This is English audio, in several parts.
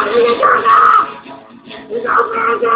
你个畜你个畜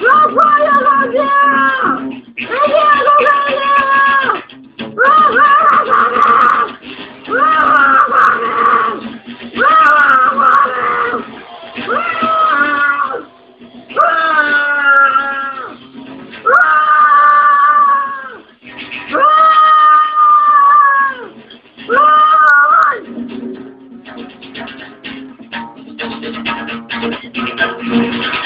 Rapaya Radia! Thank you.